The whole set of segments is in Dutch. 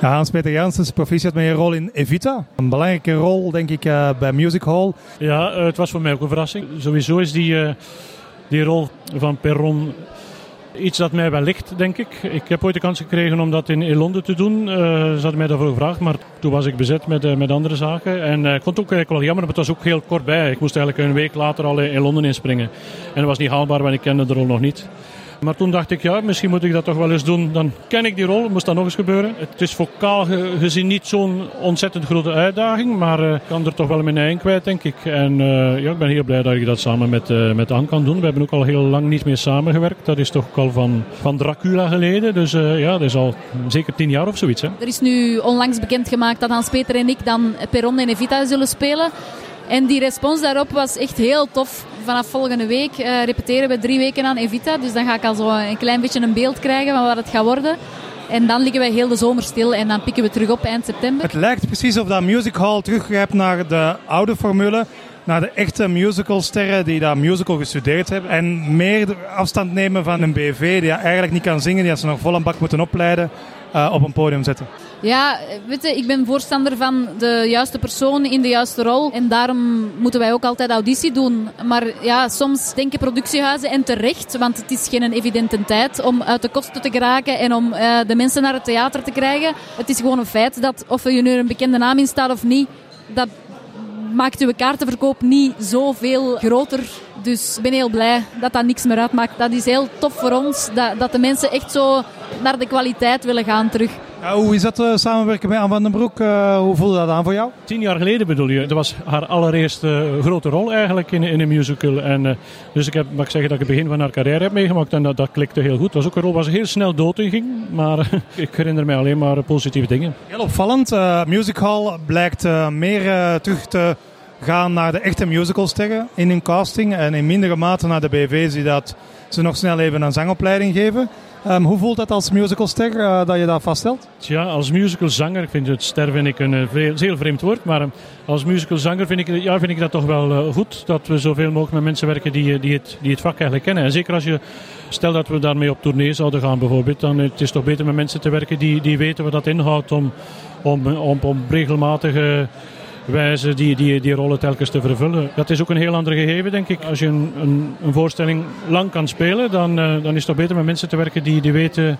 Ja, Hans-Peter Janssens, proficiat met je rol in Evita. Een belangrijke rol, denk ik, uh, bij Music Hall. Ja, uh, het was voor mij ook een verrassing. Sowieso is die, uh, die rol van Perron iets dat mij wel ligt, denk ik. Ik heb ooit de kans gekregen om dat in, Londen te doen. ze hadden mij daarvoor gevraagd, maar toen was ik bezet met, met andere zaken. En ik het ook eigenlijk wel jammer, maar het was ook heel kort bij. Ik moest eigenlijk een week later al in, in Londen inspringen. En dat was niet haalbaar, want ik kende de rol nog niet. Maar toen dacht ik, ja, misschien moet ik dat toch wel eens doen. Dan ken ik die rol, moest dat nog eens gebeuren. Het is vocaal gezien niet zo'n ontzettend grote uitdaging, maar ik uh, kan er toch wel mijn eigen kwijt, denk ik. En uh, ja, ik ben heel blij dat ik dat samen met, uh, met Anne kan doen. We hebben ook al heel lang niet meer samengewerkt. Dat is toch ook al van, van Dracula geleden. Dus ja, dat is al zeker tien jaar of zoiets. Hè. Er is nu onlangs bekendgemaakt dat Hans-Peter en ik dan Perron en Evita zullen spelen. En die respons daarop was echt heel tof. Vanaf volgende week uh, repeteren we drie weken aan Evita. Dus dan ga ik al zo een klein beetje een beeld krijgen van wat het gaat worden. En dan liggen wij heel de zomer stil en dan pikken we terug op eind september. Het lijkt precies of dat Music Hall teruggrijpt naar de oude formule. Naar de echte musicalsterren die dat musical gestudeerd hebben. En meer afstand nemen van een BV die eigenlijk niet kan zingen. Die ze nog vol een bak moeten opleiden. Uh, op een podium zetten. Ja, weet je, ik ben voorstander van de juiste persoon in de juiste rol. En daarom moeten wij ook altijd auditie doen. Maar ja, soms denken productiehuizen en terecht, want het is geen evidente tijd om uit de kosten te geraken en om uh, de mensen naar het theater te krijgen. Het is gewoon een feit dat of er nu een bekende naam in staat of niet, dat maakt uw kaartenverkoop niet zoveel groter. Dus ik ben heel blij dat dat niks meer uitmaakt. Dat is heel tof voor ons, dat, dat de mensen echt zo naar de kwaliteit willen gaan terug. Ja, hoe is dat uh, samenwerken met Anne van den Broek? Uh, hoe voelde dat aan voor jou? Tien jaar geleden bedoel je. Dat was haar allereerste grote rol eigenlijk in, in een musical. En, uh, dus ik heb, mag ik zeggen dat ik het begin van haar carrière heb meegemaakt. En dat, dat klikte heel goed. Het was ook een rol waar ze heel snel dood in ging. Maar ik herinner mij alleen maar positieve dingen. Heel opvallend. musical blijkt meer terug te gaan naar de echte musicalsterren in hun casting. En in mindere mate naar de BV's die dat ze nog snel even een zangopleiding geven. Um, hoe voelt dat als musicalster uh, dat je dat vaststelt? Ja, als musicalzanger, vind het ster vind ik een uh, heel vreemd woord, maar uh, als musicalzanger vind ik, ja, vind ik dat toch wel goed dat we zoveel mogelijk met mensen werken die, die, het, die het vak eigenlijk kennen. En zeker als je, stel dat we daarmee op tournee zouden gaan bijvoorbeeld, dan het is toch beter met mensen te werken die, die weten wat dat inhoudt om, om, om, om regelmatige wijze die, die, die rollen telkens te vervullen. Dat is ook een heel ander gegeven, denk ik. Als je een, een, een voorstelling lang kan spelen, dan, uh, dan is het beter met mensen te werken die, die weten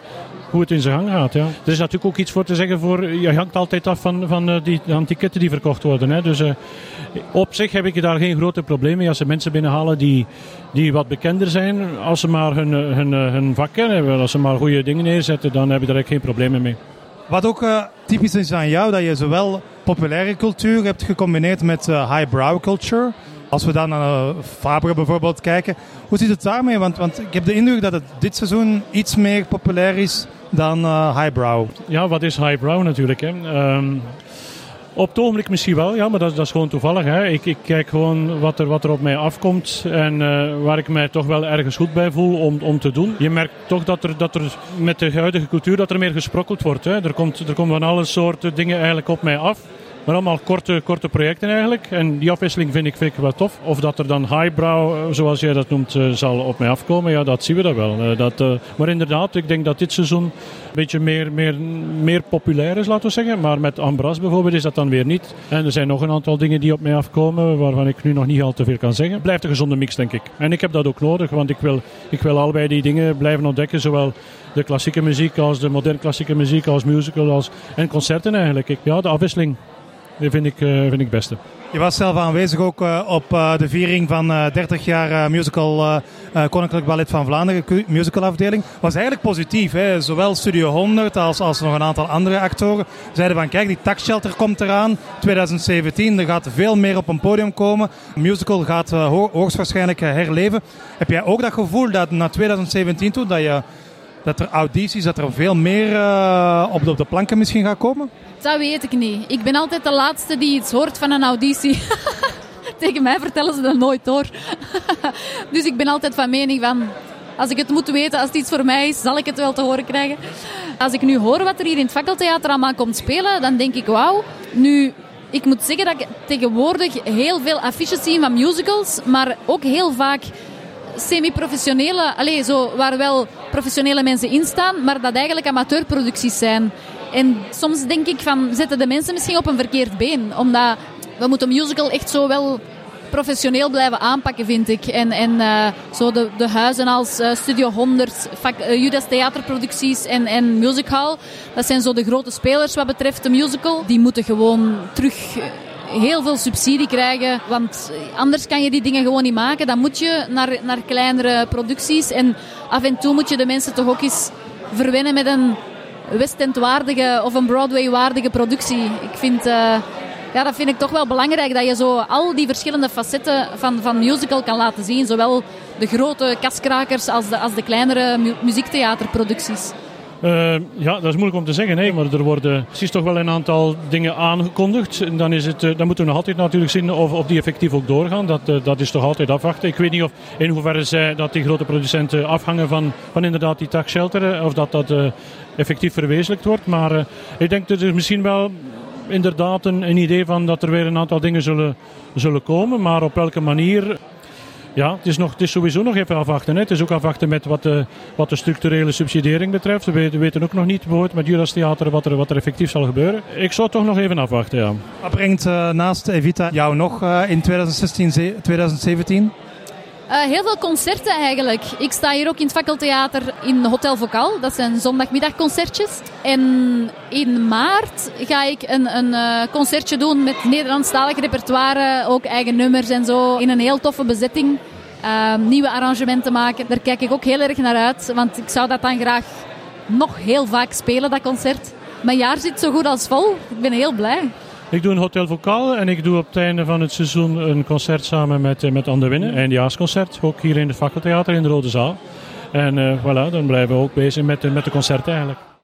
hoe het in zijn gang gaat. Ja. Er is natuurlijk ook iets voor te zeggen voor, je hangt altijd af van, van uh, die ticketten die verkocht worden. Hè. Dus uh, op zich heb ik daar geen grote problemen mee als ze mensen binnenhalen die, die wat bekender zijn. Als ze maar hun, hun, hun vak kennen, als ze maar goede dingen neerzetten, dan heb ik daar geen problemen mee. Wat ook typisch is aan jou, dat je zowel populaire cultuur hebt gecombineerd met uh, highbrow culture. Als we dan naar uh, Fabre bijvoorbeeld kijken, hoe zit het daarmee? Want, want ik heb de indruk dat het dit seizoen iets meer populair is dan highbrow. Ja, wat is highbrow natuurlijk? Hè? Um, op het ogenblik misschien wel, ja, maar dat, dat is gewoon toevallig. Hè. Ik, ik, kijk gewoon wat er, wat er op mij afkomt en waar ik mij toch wel ergens goed bij voel om, om te doen. Je merkt toch dat er, dat er met de huidige cultuur dat er meer gesprokkeld wordt. Hè. Er, komt, er komen van alle soorten dingen eigenlijk op mij af. Maar allemaal korte, korte projecten eigenlijk. En die afwisseling vind ik, vind ik wel tof. Of dat er dan highbrow, eh, zoals jij dat noemt, uh, zal op mij afkomen. Ja, dat zien we dan wel. Uh, dat, maar inderdaad, ik denk dat dit seizoen een beetje meer, meer, meer populair is, laten we zeggen. Maar met Ambras bijvoorbeeld is dat dan weer niet. En er zijn nog een aantal dingen die op mij afkomen, waarvan ik nu nog niet al te veel kan zeggen. Blijft een gezonde mix, denk ik. En ik heb dat ook nodig, want ik wil, ik wil allebei die dingen blijven ontdekken. Zowel de klassieke muziek als de moderne klassieke muziek, als musical als, en concerten eigenlijk. Ik, ja, de afwisseling. Dat vind ik, uh, vind ik het beste. Je was zelf aanwezig ook uh, op uh, de viering van uh, 30 jaar musical Koninklijk Ballet van Vlaanderen, musicalafdeling. Was eigenlijk positief. Hè? Zowel Studio 100 als, als nog een aantal andere actoren zeiden van kijk, die taxshelter komt eraan. 2017, er gaat veel meer op een podium komen. Musical gaat ho hoogstwaarschijnlijk herleven. Heb jij ook dat gevoel dat na 2017 toe, dat je dat er audities, dat er veel meer uh, op, de, op de planken misschien gaat komen? Dat weet ik niet. Ik ben altijd de laatste die iets hoort van een auditie. Tegen mij vertellen ze dat nooit hoor. dus ik ben altijd van mening van... Als ik het moet weten, als het iets voor mij is, zal ik het wel te horen krijgen. Als ik nu hoor wat er hier in het fakkeltheater allemaal komt spelen, dan denk ik, wauw. Nu, ik moet zeggen dat ik tegenwoordig heel veel affiches zie van musicals, maar ook heel vaak semi-professionele, allez, zo, waar wel professionele mensen in staan, maar dat eigenlijk amateurproducties zijn. En soms denk ik van, zetten de mensen misschien op een verkeerd been. Omdat we moeten musical echt zo wel professioneel blijven aanpakken, vind ik. En, en uh, zo de, de huizen als uh, Studio 100, uh, Judas Theaterproducties en, en Music Hall, dat zijn zo de grote spelers wat betreft de musical. Die moeten gewoon terug heel veel subsidie krijgen. Want anders kan je die dingen gewoon niet maken. Dan moet je naar, naar kleinere producties. En af en toe moet je de mensen toch ook eens verwennen met een West End waardige of een Broadway waardige productie. Ik vind, uh, ja, dat vind ik toch wel belangrijk. Dat je zo al die verschillende facetten van, van musical kan laten zien. Zowel de grote kaskrakers als de, als de kleinere mu muziektheaterproducties. Uh, ja, dat is moeilijk om te zeggen, nee, maar er worden precies toch wel een aantal dingen aangekondigd. En dan, is het, uh, dan moeten we nog altijd natuurlijk zien of, of die effectief ook doorgaan. Dat, uh, dat is toch altijd afwachten. Ik weet niet of in hoeverre zij dat die grote producenten afhangen van, van inderdaad die tax shelter, of dat dat effectief verwezenlijkt wordt. Maar ik denk dat er misschien wel inderdaad een, een idee van dat er weer een aantal dingen zullen, zullen komen. Maar op welke manier ja, het is, nog, het is sowieso nog even afwachten. Hè. Het is ook afwachten met wat de, wat de structurele subsidiëring betreft. We weten, ook nog niet bijvoorbeeld met Judas Theater wat er, wat er effectief zal gebeuren. Ik zou toch nog even afwachten, ja. Wat brengt uh, naast Evita jou nog uh, in 2016, 2017? Uh, heel veel concerten eigenlijk. Ik sta hier ook in het Fakkeltheater in Hotel Vocal. Dat zijn zondagmiddagconcertjes. En in maart ga ik een, een uh, concertje doen met Nederlandstalig repertoire. Ook eigen nummers en zo. In een heel toffe bezetting. Uh, nieuwe arrangementen maken. Daar kijk ik ook heel erg naar uit. Want ik zou dat dan graag nog heel vaak spelen, dat concert. Mijn jaar zit zo goed als vol. Ik ben heel blij. Ik doe een Hotel Vocal en ik doe op het einde van het seizoen een concert samen met, eh, met Anne Winnen. Een eindjaarsconcert, ook hier in het Fakkeltheater in de Rode Zaal. En uh, voilà, dan blijven we ook bezig met, met de concerten eigenlijk.